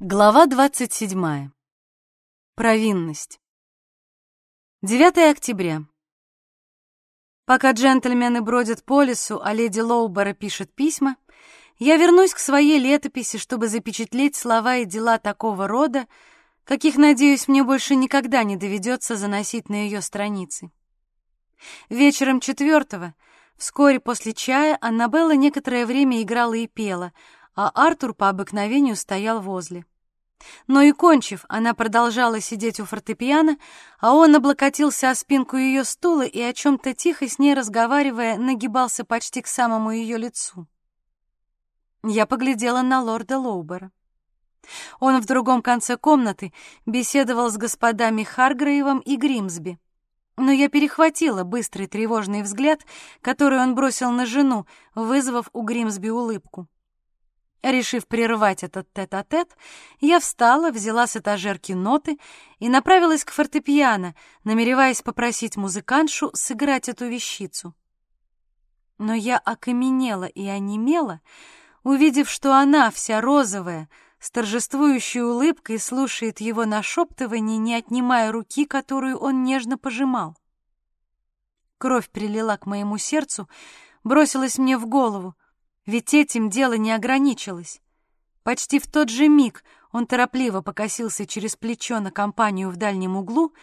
Глава 27. Провинность. 9 октября. Пока джентльмены бродят по лесу, а леди Лоубера пишет письма, я вернусь к своей летописи, чтобы запечатлеть слова и дела такого рода, каких, надеюсь, мне больше никогда не доведется заносить на ее страницы. Вечером четвертого, вскоре после чая, Аннабелла некоторое время играла и пела — а Артур по обыкновению стоял возле. Но и кончив, она продолжала сидеть у фортепиано, а он облокотился о спинку ее стула и о чем-то тихо с ней разговаривая, нагибался почти к самому ее лицу. Я поглядела на лорда Лоубера. Он в другом конце комнаты беседовал с господами Харгрейвом и Гримсби. Но я перехватила быстрый тревожный взгляд, который он бросил на жену, вызвав у Гримсби улыбку. Решив прервать этот тет-а-тет, -тет, я встала, взяла с этажерки ноты и направилась к фортепиано, намереваясь попросить музыкантшу сыграть эту вещицу. Но я окаменела и онемела, увидев, что она, вся розовая, с торжествующей улыбкой слушает его нашептывание, не отнимая руки, которую он нежно пожимал. Кровь прилила к моему сердцу, бросилась мне в голову — ведь этим дело не ограничилось. Почти в тот же миг он торопливо покосился через плечо на компанию в дальнем углу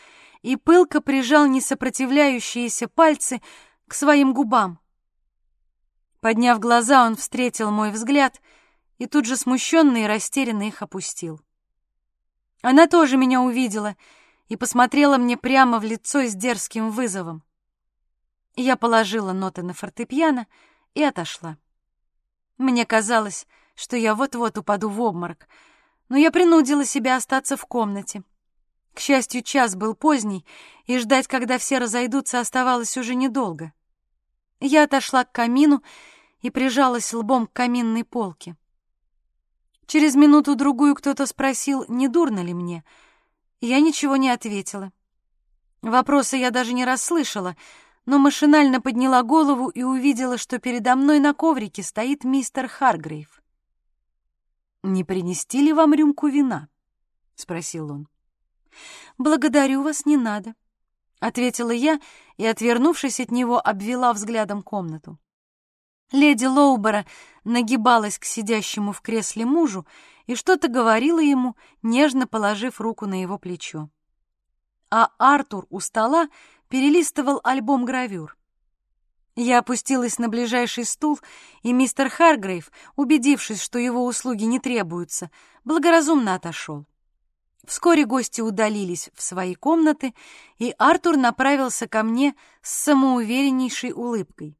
и пылко прижал несопротивляющиеся пальцы к своим губам. Подняв глаза, он встретил мой взгляд и тут же смущенно и растерянно их опустил. Она тоже меня увидела и посмотрела мне прямо в лицо с дерзким вызовом. Я положила ноты на фортепиано и отошла. Мне казалось, что я вот-вот упаду в обморок, но я принудила себя остаться в комнате. К счастью, час был поздний, и ждать, когда все разойдутся, оставалось уже недолго. Я отошла к камину и прижалась лбом к каминной полке. Через минуту-другую кто-то спросил, не дурно ли мне. Я ничего не ответила. Вопроса я даже не расслышала — но машинально подняла голову и увидела, что передо мной на коврике стоит мистер Харгрейв. «Не принести ли вам рюмку вина?» — спросил он. «Благодарю вас, не надо», — ответила я и, отвернувшись от него, обвела взглядом комнату. Леди Лоубера нагибалась к сидящему в кресле мужу и что-то говорила ему, нежно положив руку на его плечо. А Артур у стола перелистывал альбом гравюр. Я опустилась на ближайший стул, и мистер Харгрейв, убедившись, что его услуги не требуются, благоразумно отошел. Вскоре гости удалились в свои комнаты, и Артур направился ко мне с самоувереннейшей улыбкой.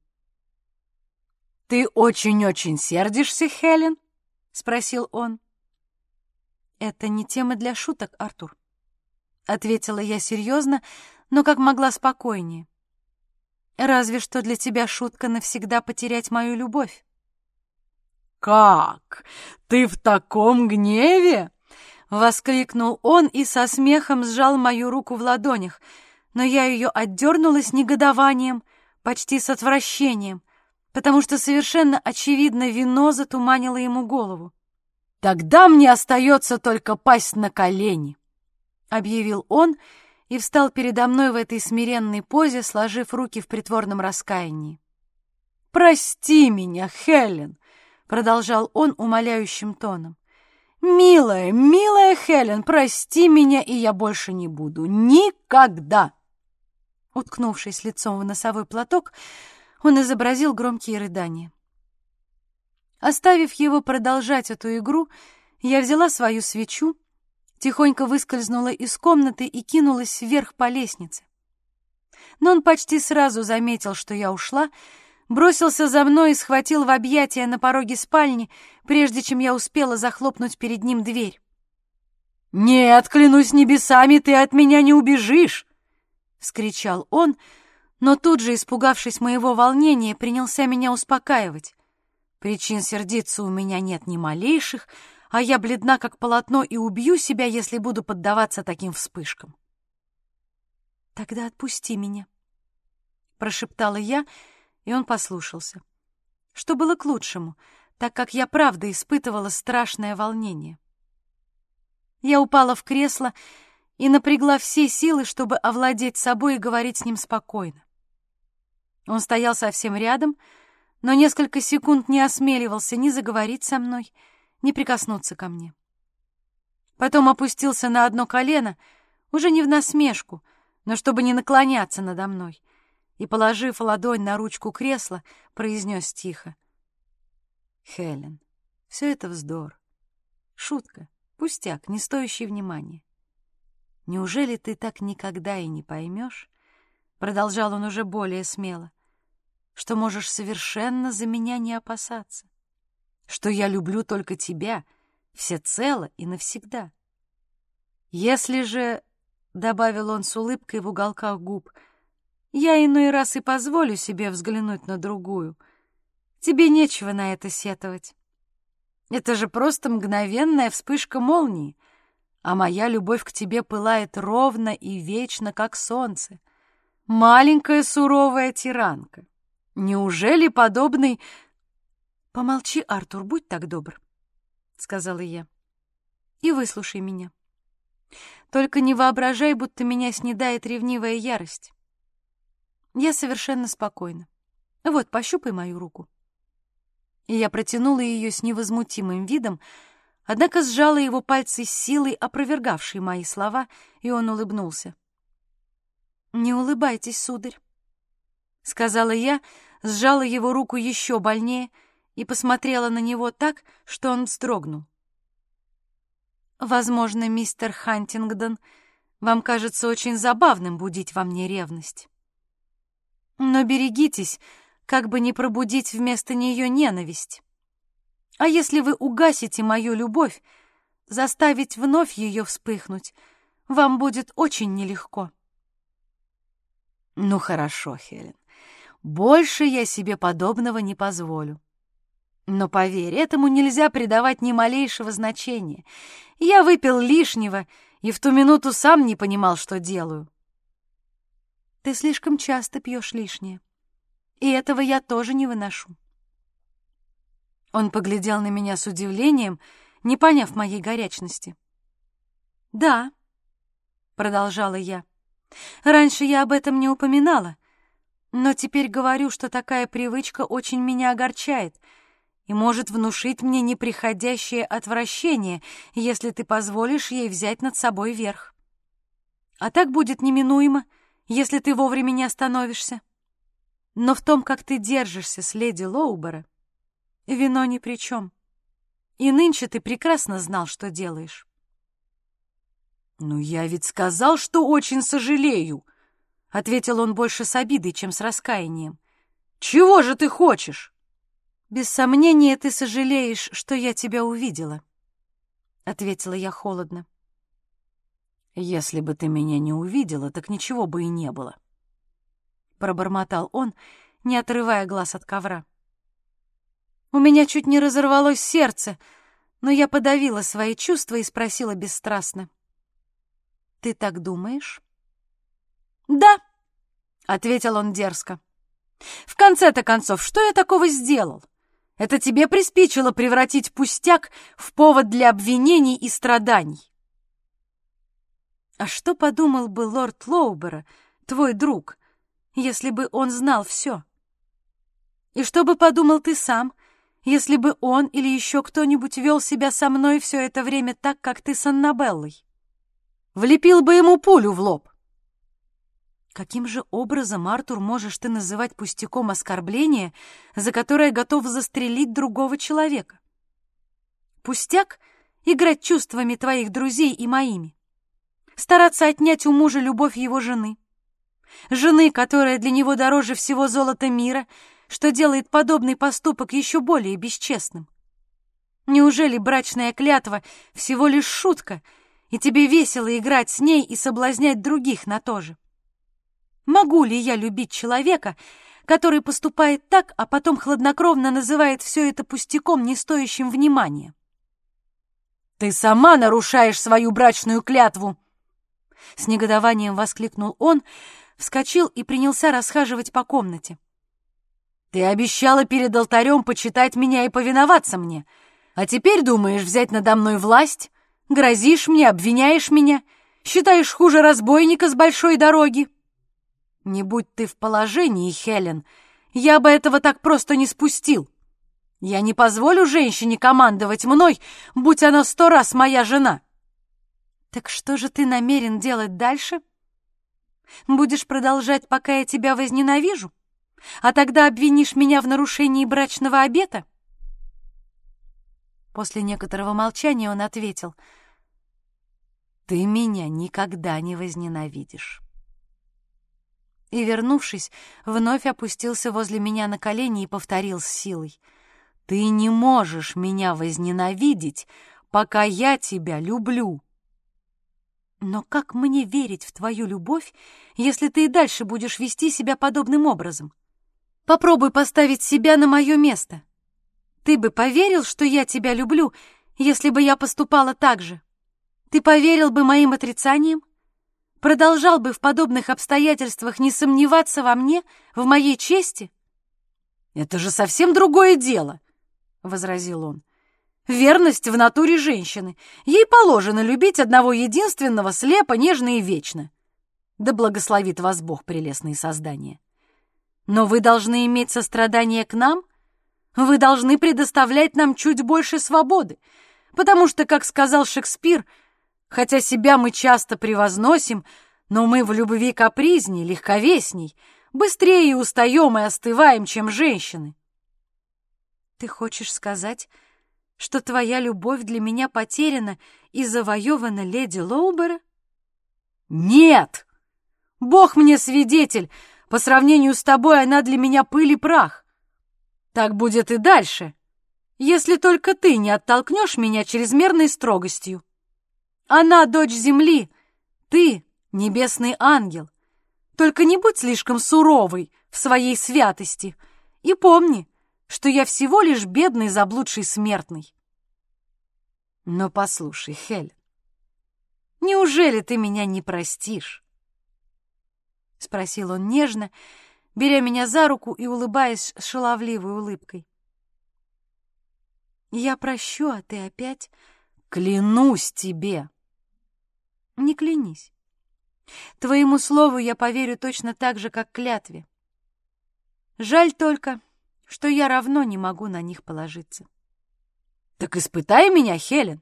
«Ты очень-очень сердишься, Хелен?» — спросил он. «Это не тема для шуток, Артур», — ответила я серьезно, но как могла спокойнее. Разве что для тебя шутка навсегда потерять мою любовь. «Как? Ты в таком гневе?» — воскликнул он и со смехом сжал мою руку в ладонях, но я ее отдернула с негодованием, почти с отвращением, потому что совершенно очевидно вино затуманило ему голову. «Тогда мне остается только пасть на колени», — объявил он, — и встал передо мной в этой смиренной позе, сложив руки в притворном раскаянии. «Прости меня, Хелен!» — продолжал он умоляющим тоном. «Милая, милая Хелен, прости меня, и я больше не буду. Никогда!» Уткнувшись лицом в носовой платок, он изобразил громкие рыдания. Оставив его продолжать эту игру, я взяла свою свечу, тихонько выскользнула из комнаты и кинулась вверх по лестнице. Но он почти сразу заметил, что я ушла, бросился за мной и схватил в объятия на пороге спальни, прежде чем я успела захлопнуть перед ним дверь. «Нет, клянусь небесами, ты от меня не убежишь!» — вскричал он, но тут же, испугавшись моего волнения, принялся меня успокаивать. Причин сердиться у меня нет ни малейших, а я бледна, как полотно, и убью себя, если буду поддаваться таким вспышкам. «Тогда отпусти меня», — прошептала я, и он послушался. Что было к лучшему, так как я правда испытывала страшное волнение. Я упала в кресло и напрягла все силы, чтобы овладеть собой и говорить с ним спокойно. Он стоял совсем рядом, но несколько секунд не осмеливался ни заговорить со мной, прикоснуться ко мне. Потом опустился на одно колено, уже не в насмешку, но чтобы не наклоняться надо мной, и, положив ладонь на ручку кресла, произнес тихо. «Хелен, все это вздор. Шутка, пустяк, не стоящий внимания. Неужели ты так никогда и не поймешь, продолжал он уже более смело, что можешь совершенно за меня не опасаться, что я люблю только тебя всецело и навсегда. Если же, — добавил он с улыбкой в уголках губ, — я иной раз и позволю себе взглянуть на другую, тебе нечего на это сетовать. Это же просто мгновенная вспышка молнии — а моя любовь к тебе пылает ровно и вечно, как солнце. Маленькая суровая тиранка. Неужели подобный... Помолчи, Артур, будь так добр, — сказала я, — и выслушай меня. Только не воображай, будто меня снедает ревнивая ярость. Я совершенно спокойна. Вот, пощупай мою руку. И я протянула ее с невозмутимым видом, однако сжала его пальцы с силой, опровергавшей мои слова, и он улыбнулся. «Не улыбайтесь, сударь», — сказала я, сжала его руку еще больнее и посмотрела на него так, что он вздрогнул. «Возможно, мистер Хантингдон, вам кажется очень забавным будить во мне ревность. Но берегитесь, как бы не пробудить вместо нее ненависть. А если вы угасите мою любовь, заставить вновь ее вспыхнуть, вам будет очень нелегко. Ну хорошо, Хелен, больше я себе подобного не позволю. Но поверь, этому нельзя придавать ни малейшего значения. Я выпил лишнего и в ту минуту сам не понимал, что делаю. Ты слишком часто пьешь лишнее, и этого я тоже не выношу. Он поглядел на меня с удивлением, не поняв моей горячности. «Да», — продолжала я, — «раньше я об этом не упоминала, но теперь говорю, что такая привычка очень меня огорчает и может внушить мне неприходящее отвращение, если ты позволишь ей взять над собой верх. А так будет неминуемо, если ты вовремя не остановишься. Но в том, как ты держишься с леди Лоубера, Вино ни при чем. И нынче ты прекрасно знал, что делаешь. «Ну, я ведь сказал, что очень сожалею», — ответил он больше с обидой, чем с раскаянием. «Чего же ты хочешь?» «Без сомнения, ты сожалеешь, что я тебя увидела», — ответила я холодно. «Если бы ты меня не увидела, так ничего бы и не было», — пробормотал он, не отрывая глаз от ковра. У меня чуть не разорвалось сердце, но я подавила свои чувства и спросила бесстрастно. «Ты так думаешь?» «Да», — ответил он дерзко. «В конце-то концов, что я такого сделал? Это тебе приспичило превратить пустяк в повод для обвинений и страданий». «А что подумал бы лорд Лоубера, твой друг, если бы он знал все?» «И что бы подумал ты сам, если бы он или еще кто-нибудь вел себя со мной все это время так, как ты с Аннабеллой. Влепил бы ему пулю в лоб. Каким же образом, Артур, можешь ты называть пустяком оскорбление, за которое готов застрелить другого человека? Пустяк — играть чувствами твоих друзей и моими. Стараться отнять у мужа любовь его жены. Жены, которая для него дороже всего золота мира — что делает подобный поступок еще более бесчестным. Неужели брачная клятва всего лишь шутка, и тебе весело играть с ней и соблазнять других на то же? Могу ли я любить человека, который поступает так, а потом хладнокровно называет все это пустяком, не стоящим внимания? «Ты сама нарушаешь свою брачную клятву!» С негодованием воскликнул он, вскочил и принялся расхаживать по комнате. Ты обещала перед алтарем почитать меня и повиноваться мне, а теперь думаешь взять надо мной власть? Грозишь мне, обвиняешь меня, считаешь хуже разбойника с большой дороги. Не будь ты в положении, Хелен, я бы этого так просто не спустил. Я не позволю женщине командовать мной, будь она сто раз моя жена. Так что же ты намерен делать дальше? Будешь продолжать, пока я тебя возненавижу? А тогда обвинишь меня в нарушении брачного обета? После некоторого молчания он ответил, «Ты меня никогда не возненавидишь». И, вернувшись, вновь опустился возле меня на колени и повторил с силой, «Ты не можешь меня возненавидеть, пока я тебя люблю». Но как мне верить в твою любовь, если ты и дальше будешь вести себя подобным образом? Попробуй поставить себя на мое место. Ты бы поверил, что я тебя люблю, если бы я поступала так же? Ты поверил бы моим отрицаниям? Продолжал бы в подобных обстоятельствах не сомневаться во мне, в моей чести? Это же совсем другое дело, — возразил он. Верность в натуре женщины. Ей положено любить одного единственного, слепо, нежно и вечно. Да благословит вас Бог, прелестные создания. Но вы должны иметь сострадание к нам вы должны предоставлять нам чуть больше свободы, потому что, как сказал Шекспир, хотя себя мы часто превозносим, но мы в любви капризней, легковесней, быстрее устаем и остываем, чем женщины. Ты хочешь сказать, что твоя любовь для меня потеряна и завоевана леди Лоубера? Нет! Бог мне свидетель, по сравнению с тобой она для меня пыль и прах. Так будет и дальше, если только ты не оттолкнешь меня чрезмерной строгостью. Она дочь земли, ты — небесный ангел. Только не будь слишком суровой в своей святости и помни, что я всего лишь бедный заблудший смертный. Но послушай, Хель, неужели ты меня не простишь? — спросил он нежно, — беря меня за руку и улыбаясь шаловливой улыбкой. «Я прощу, а ты опять...» «Клянусь тебе!» «Не клянись. Твоему слову я поверю точно так же, как клятве. Жаль только, что я равно не могу на них положиться». «Так испытай меня, Хелен.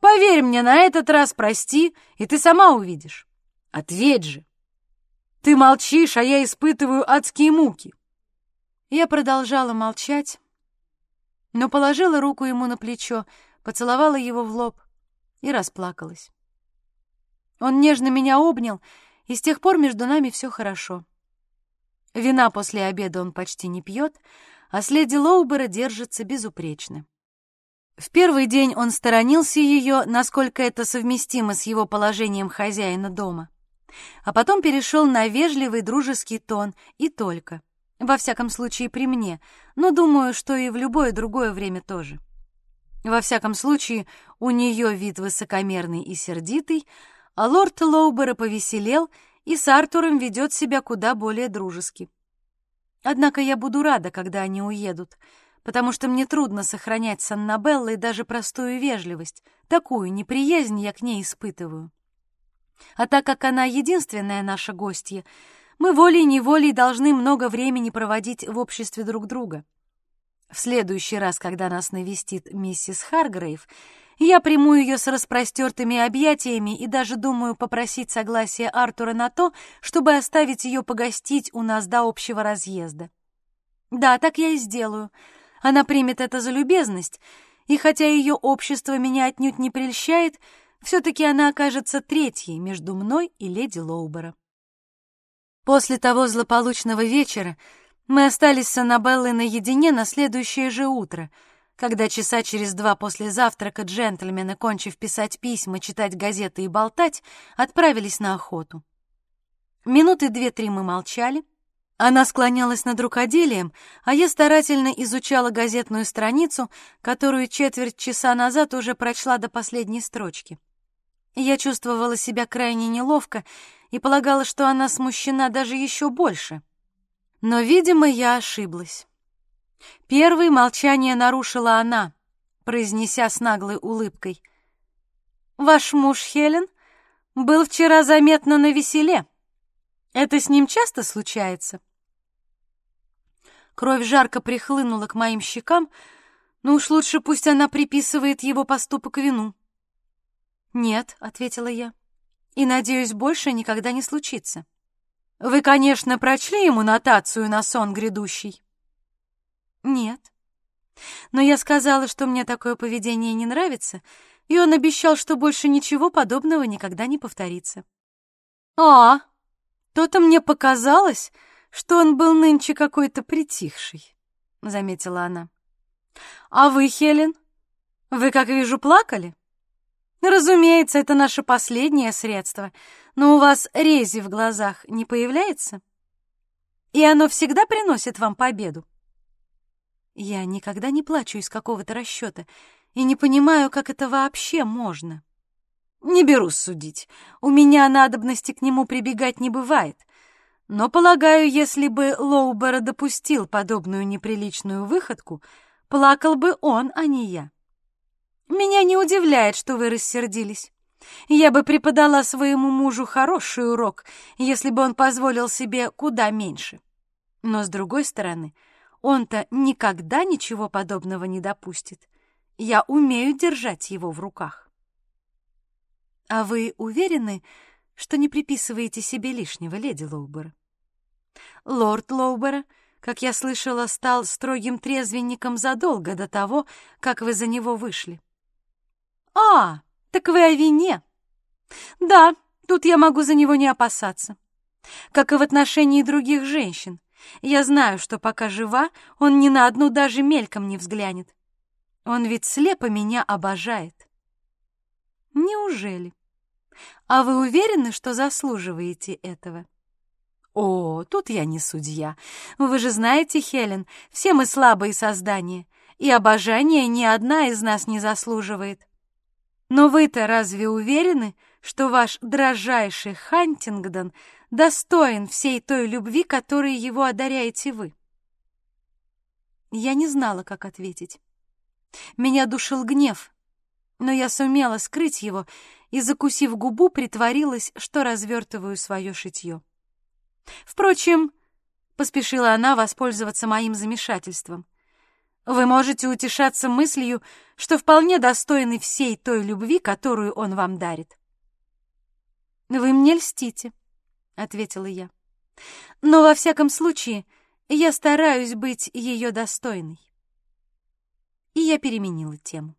Поверь мне, на этот раз прости, и ты сама увидишь. Ответь же, ты молчишь, а я испытываю адские муки. Я продолжала молчать, но положила руку ему на плечо, поцеловала его в лоб и расплакалась. Он нежно меня обнял, и с тех пор между нами все хорошо. Вина после обеда он почти не пьет, а с леди Лоубера держится безупречно. В первый день он сторонился ее, насколько это совместимо с его положением хозяина дома а потом перешел на вежливый дружеский тон и только. Во всяком случае, при мне, но думаю, что и в любое другое время тоже. Во всяком случае, у нее вид высокомерный и сердитый, а лорд Лоубера повеселел и с Артуром ведет себя куда более дружески. Однако я буду рада, когда они уедут, потому что мне трудно сохранять с Аннабеллой даже простую вежливость, такую неприязнь я к ней испытываю. А так как она единственная наша гостья, мы волей-неволей должны много времени проводить в обществе друг друга. В следующий раз, когда нас навестит миссис Харгрейв, я приму ее с распростертыми объятиями и даже думаю попросить согласия Артура на то, чтобы оставить ее погостить у нас до общего разъезда. Да, так я и сделаю. Она примет это за любезность, и хотя ее общество меня отнюдь не прельщает, все-таки она окажется третьей между мной и леди Лоубера. После того злополучного вечера мы остались с Аннабеллой наедине на следующее же утро, когда часа через два после завтрака джентльмены, кончив писать письма, читать газеты и болтать, отправились на охоту. Минуты две-три мы молчали. Она склонялась над рукоделием, а я старательно изучала газетную страницу, которую четверть часа назад уже прочла до последней строчки. Я чувствовала себя крайне неловко и полагала, что она смущена даже еще больше. Но, видимо, я ошиблась. Первой молчание нарушила она, произнеся с наглой улыбкой. ваш муж Хелен был вчера заметно на веселе. Это с ним часто случается?» Кровь жарко прихлынула к моим щекам, но уж лучше пусть она приписывает его поступок вину. «Нет», — ответила я, — «и, надеюсь, больше никогда не случится». «Вы, конечно, прочли ему нотацию на сон грядущий?» «Нет. Но я сказала, что мне такое поведение не нравится, и он обещал, что больше ничего подобного никогда не повторится». «А, то-то мне показалось, что он был нынче какой-то притихший», — заметила она. «А вы, Хелен, вы, как вижу, плакали?» «Разумеется, это наше последнее средство, но у вас рези в глазах не появляется? И оно всегда приносит вам победу?» «Я никогда не плачу из какого-то расчета и не понимаю, как это вообще можно». «Не берусь судить. У меня надобности к нему прибегать не бывает». Но, полагаю, если бы Лоубера допустил подобную неприличную выходку, плакал бы он, а не я. Меня не удивляет, что вы рассердились. Я бы преподала своему мужу хороший урок, если бы он позволил себе куда меньше. Но, с другой стороны, он-то никогда ничего подобного не допустит. Я умею держать его в руках. А вы уверены, что не приписываете себе лишнего, леди Лоубер? Лорд Лоубера, как я слышала, стал строгим трезвенником задолго до того, как вы за него вышли. А, так вы о вине. Да, тут я могу за него не опасаться. Как и в отношении других женщин. Я знаю, что пока жива, он ни на одну даже мельком не взглянет. Он ведь слепо меня обожает. Неужели? А вы уверены, что заслуживаете этого? О, тут я не судья. Вы же знаете, Хелен, все мы слабые создания, и обожания ни одна из нас не заслуживает. Но вы-то разве уверены, что ваш дрожайший Хантингдон достоин всей той любви, которой его одаряете вы? Я не знала, как ответить. Меня душил гнев, но я сумела скрыть его и, закусив губу, притворилась, что развертываю свое шитье. Впрочем, поспешила она воспользоваться моим замешательством. Вы можете утешаться мыслью, что вполне достойны всей той любви, которую он вам дарит. Вы мне льстите, ответила я. Но во всяком случае, я стараюсь быть ее достойной. И я переменила тему.